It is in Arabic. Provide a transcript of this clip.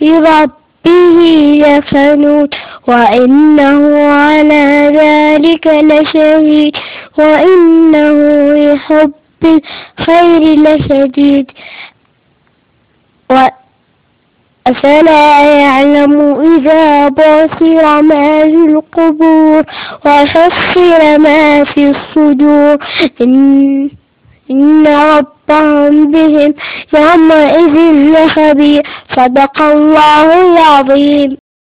لربه لكنود وإنه على ذلك لشهيد وإنه لحب الخير لشديد. أفلا يعلم إذا بصر ما في القبور وحصر ما في الصدور. إن, إن ربهم بهم يومئذ لخبير صدق الله العظيم